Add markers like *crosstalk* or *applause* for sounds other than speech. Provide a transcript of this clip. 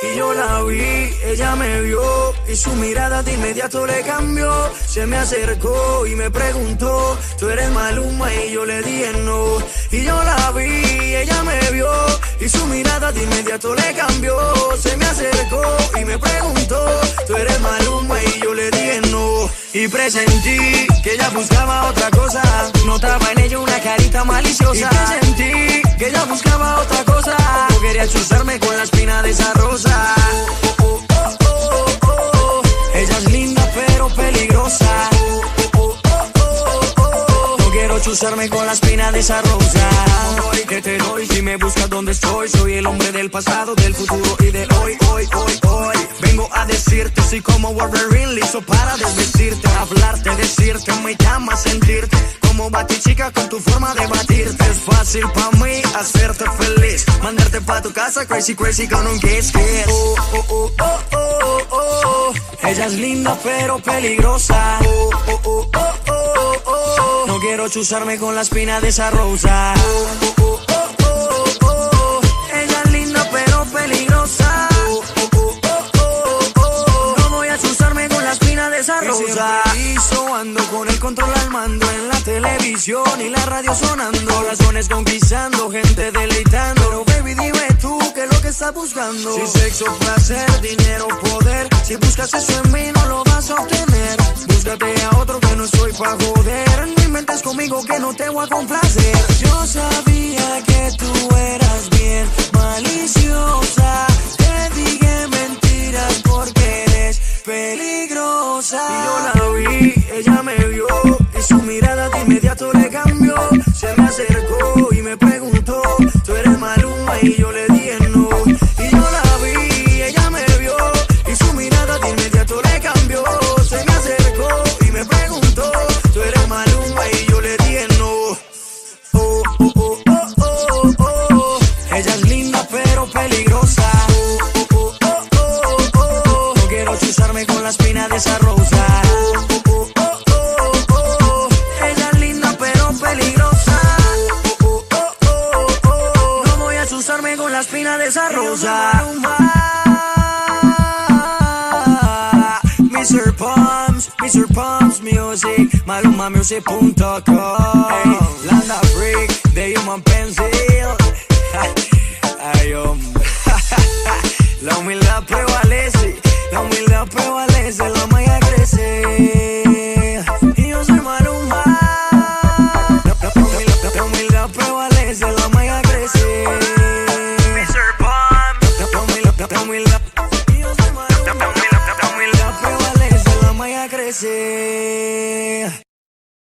Y yo la vi, ella me vio y su mirada de inmediato le cambió. Se me acercó y me preguntó, tú eres Maluma y yo le dije no. Y yo la vi, ella me vio y su mirada de inmediato le cambió. Se me acercó y me preguntó, tú eres Maluma y yo le dije no. Y presentí que ella buscaba otra cosa, notaba en ella una carita maliciosa. Y presentí que ella buscaba otra cosa, no quería chuzarme Chuzarme con la espina de esa rosa. Hoy que te doy, si me buscas donde estoy, soy el hombre del pasado, del futuro y de hoy, hoy, hoy, hoy. Vengo a decirte, soy como Wolverine, listo para desvestirte, hablarte, decirte, me llama sentirte. Como chica con tu forma de batirte Es fácil pa' mí hacerte feliz Mandarte pa' tu casa crazy crazy con un kiss kiss oh, oh, oh, oh, oh, oh, oh. Ella es linda pero peligrosa oh, oh, oh, oh, quiero chuzarme con la espina de esa rosa. Oh, oh, oh, oh, oh, oh. Ella es linda pero peligrosa. Oh, oh, oh, oh, oh, oh. No voy a chuzarme con la espina de esa rosa. hizo, ando con el control al mando en la televisión y la radio sonando. Corazones conquistando, gente deleitando. Pero baby dime tú qué es lo que estás buscando Si sexo, placer, dinero, poder. Si buscas eso en mí no que no te voy a complacer. Yo sabía que tú eras bien maliciosa la espina de esa rosa Mr. Pumps, Mr. Pumps Music, malumamusic.com hey, Landa Freak, de Human Pencil *laughs* Ay, hombre yo